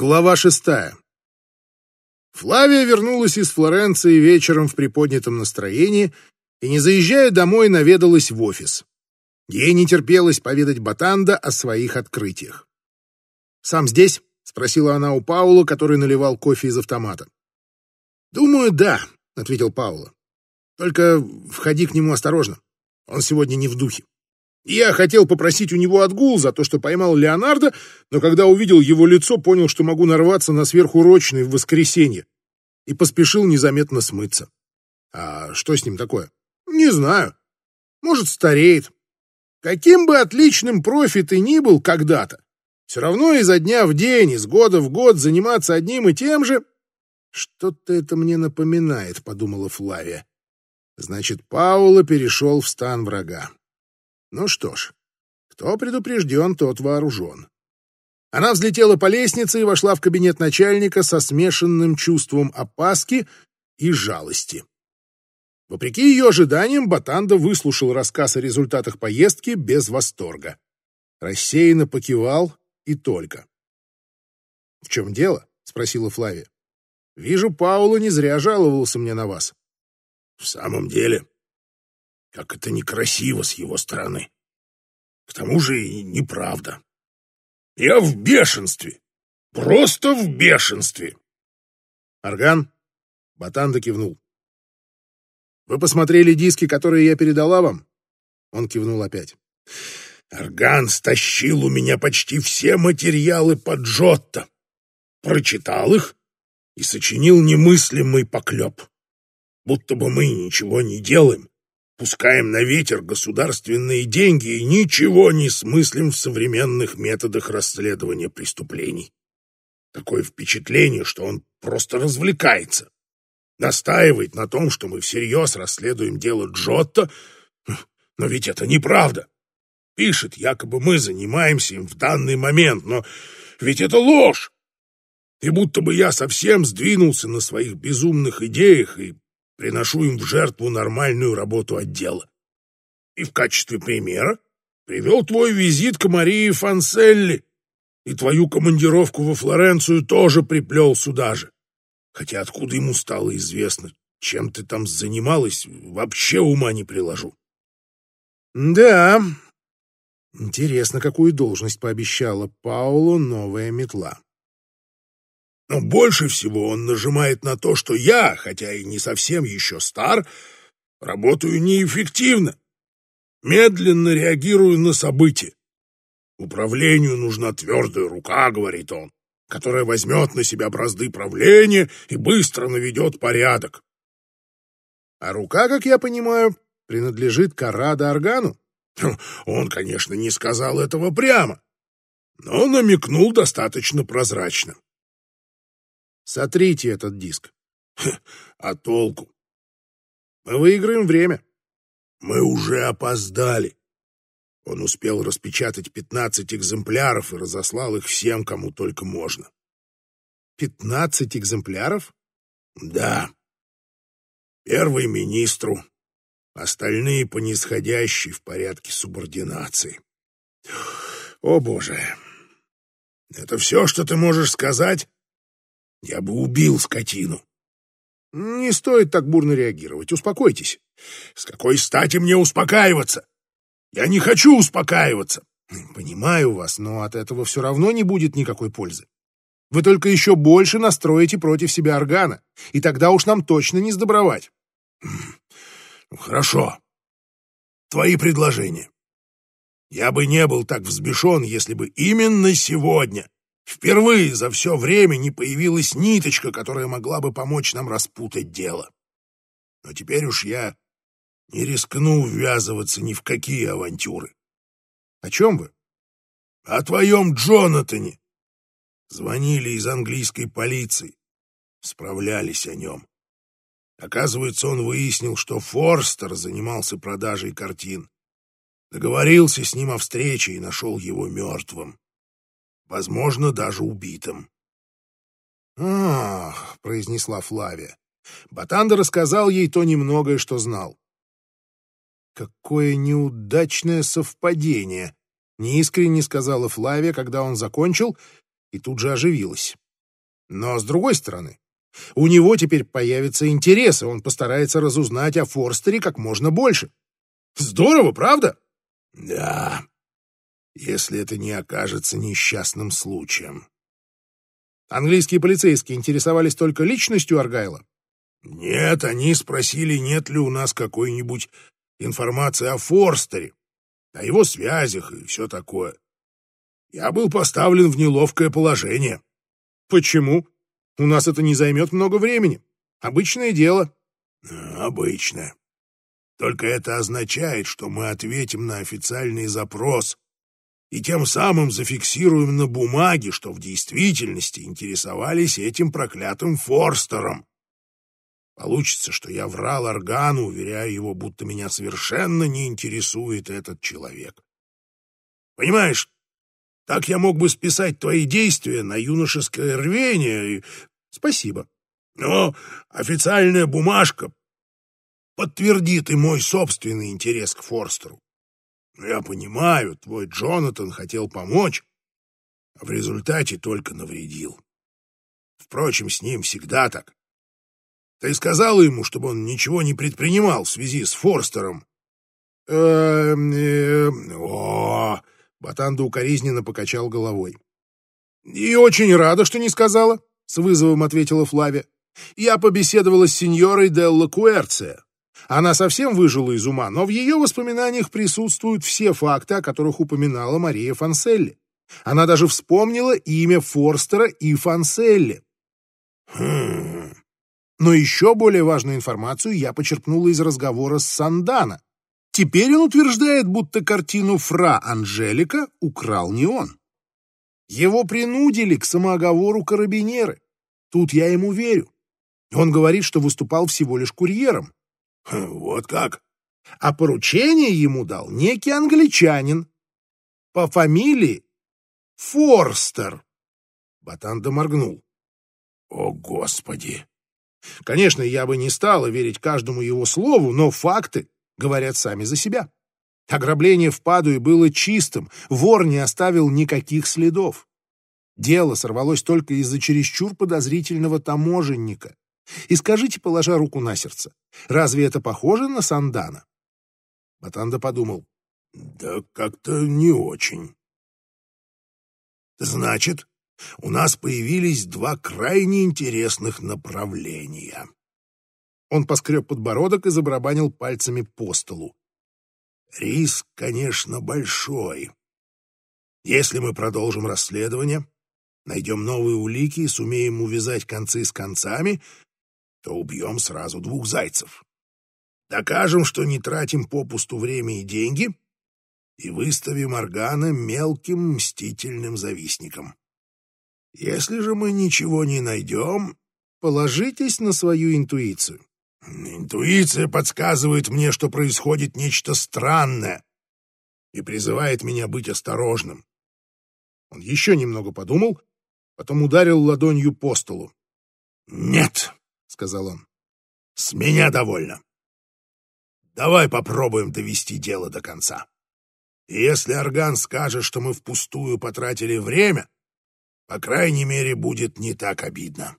Глава шестая. Флавия вернулась из Флоренции вечером в приподнятом настроении и, не заезжая домой, наведалась в офис. Ей не терпелось поведать Батанда о своих открытиях. «Сам здесь?» — спросила она у Паула, который наливал кофе из автомата. «Думаю, да», — ответил Паула. «Только входи к нему осторожно. Он сегодня не в духе». Я хотел попросить у него отгул за то, что поймал Леонардо, но когда увидел его лицо, понял, что могу нарваться на сверхурочный в воскресенье, и поспешил незаметно смыться. А что с ним такое? Не знаю. Может, стареет. Каким бы отличным профи ты ни был когда-то, все равно изо дня в день, из года в год заниматься одним и тем же... Что-то это мне напоминает, подумала Флавия. Значит, Паула перешел в стан врага. Ну что ж, кто предупрежден, тот вооружен. Она взлетела по лестнице и вошла в кабинет начальника со смешанным чувством опаски и жалости. Вопреки ее ожиданиям, Батанда выслушал рассказ о результатах поездки без восторга. Рассеянно покивал и только. — В чем дело? — спросила Флавия. — Вижу, Паула не зря жаловался мне на вас. — В самом деле, как это некрасиво с его стороны. К тому же и неправда. Я в бешенстве. Просто в бешенстве. Орган? Батанда кивнул. Вы посмотрели диски, которые я передала вам? Он кивнул опять. Орган стащил у меня почти все материалы по Джотто. Прочитал их и сочинил немыслимый поклеп. Будто бы мы ничего не делаем, пускаем на ветер государственные деньги и ничего не смыслим в современных методах расследования преступлений. Такое впечатление, что он просто развлекается. Настаивает на том, что мы всерьез расследуем дело Джотто, но ведь это неправда. Пишет, якобы мы занимаемся им в данный момент, но ведь это ложь. И будто бы я совсем сдвинулся на своих безумных идеях и приношу им в жертву нормальную работу отдела. И в качестве примера привел твой визит к Марии Фанселли, и твою командировку во Флоренцию тоже приплел сюда же. Хотя откуда ему стало известно, чем ты там занималась, вообще ума не приложу. Да, интересно, какую должность пообещала Паулу новая метла. Но больше всего он нажимает на то, что я, хотя и не совсем еще стар, работаю неэффективно, медленно реагирую на события. Управлению нужна твердая рука, говорит он, которая возьмет на себя бразды правления и быстро наведет порядок. А рука, как я понимаю, принадлежит Карадо Органу? Он, конечно, не сказал этого прямо, но намекнул достаточно прозрачно. Сотрите этот диск. А толку? Мы выиграем время. Мы уже опоздали. Он успел распечатать пятнадцать экземпляров и разослал их всем, кому только можно. Пятнадцать экземпляров? Да. Первый министру, остальные по нисходящей в порядке субординации. О, Боже! Это все, что ты можешь сказать? Я бы убил скотину. Не стоит так бурно реагировать. Успокойтесь. С какой стати мне успокаиваться? Я не хочу успокаиваться. Понимаю вас, но от этого все равно не будет никакой пользы. Вы только еще больше настроите против себя органа, и тогда уж нам точно не сдобровать. Ну, хорошо. Твои предложения. Я бы не был так взбешен, если бы именно сегодня Впервые за все время не появилась ниточка, которая могла бы помочь нам распутать дело. Но теперь уж я не рискну ввязываться ни в какие авантюры. О чем вы? О твоем Джонатане. Звонили из английской полиции. Справлялись о нем. Оказывается, он выяснил, что Форстер занимался продажей картин. Договорился с ним о встрече и нашел его мертвым возможно, даже убитым. «Ах», — произнесла Флавия. Батанда рассказал ей то немногое, что знал. «Какое неудачное совпадение!» — неискренне сказала Флавия, когда он закончил, и тут же оживилась. Но с другой стороны, у него теперь появится интерес, и он постарается разузнать о Форстере как можно больше. Здорово, правда? Да, если это не окажется несчастным случаем. Английские полицейские интересовались только личностью Аргайла? Нет, они спросили, нет ли у нас какой-нибудь информации о Форстере, о его связях и все такое. Я был поставлен в неловкое положение. Почему? У нас это не займет много времени. Обычное дело. Обычное. Только это означает, что мы ответим на официальный запрос и тем самым зафиксируем на бумаге, что в действительности интересовались этим проклятым Форстером. Получится, что я врал Органу, уверяя его, будто меня совершенно не интересует этот человек. Понимаешь, так я мог бы списать твои действия на юношеское рвение и... Спасибо. Но официальная бумажка подтвердит и мой собственный интерес к Форстеру. Я понимаю, твой Джонатан хотел помочь, а в результате только навредил. Впрочем, с ним всегда так. Ты сказала ему, чтобы он ничего не предпринимал в связи с Форстером? Э, э, о, Батанда укоризненно покачал головой. «И очень рада, что не сказала», — с вызовом ответила Флавия. «Я побеседовала с сеньорой Делла Куэрция. Она совсем выжила из ума, но в ее воспоминаниях присутствуют все факты, о которых упоминала Мария Фанселли. Она даже вспомнила имя Форстера и Фанселли. Хм. Но еще более важную информацию я почерпнула из разговора с Сандана, Теперь он утверждает, будто картину Фра Анжелика украл не он. Его принудили к самооговору карабинеры. Тут я ему верю. Он говорит, что выступал всего лишь курьером. Вот как? А поручение ему дал некий англичанин по фамилии Форстер. Батанда моргнул. О, Господи! Конечно, я бы не стала верить каждому его слову, но факты говорят сами за себя. Ограбление в Падуе было чистым, вор не оставил никаких следов. Дело сорвалось только из-за чересчур подозрительного таможенника. И скажите, положа руку на сердце, разве это похоже на Сандана? Батанда подумал. Да как-то не очень. Значит, у нас появились два крайне интересных направления. Он поскреб подбородок и забарабанил пальцами по столу. Риск, конечно, большой. Если мы продолжим расследование, найдем новые улики и сумеем увязать концы с концами, то убьем сразу двух зайцев. Докажем, что не тратим попусту время и деньги, и выставим Органа мелким мстительным завистником. Если же мы ничего не найдем, положитесь на свою интуицию. Интуиция подсказывает мне, что происходит нечто странное и призывает меня быть осторожным. Он еще немного подумал, потом ударил ладонью по столу. «Нет», — сказал он, — «с меня довольно. Давай попробуем довести дело до конца. И если Орган скажет, что мы впустую потратили время, по крайней мере, будет не так обидно».